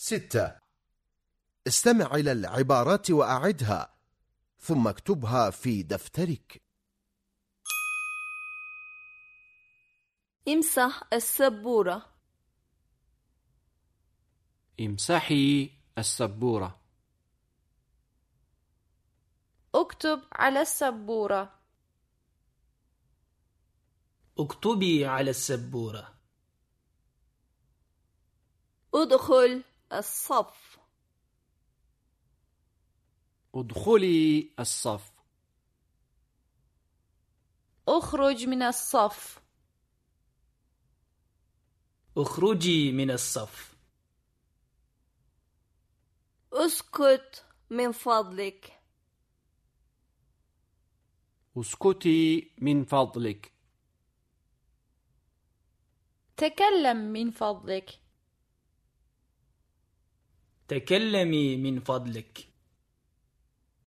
ستة. استمع إلى العبارات وأعدها ثم اكتبها في دفترك. امسح السبورة. امسحي السبورة. اكتب على السبورة. اكتبي على السبورة. ادخل الصف. ادخلي الصف. اخرج من الصف. اخرجي من الصف. اسكت من فضلك. اسكتي من فضلك. تكلم من فضلك. تكلمي من فضلك.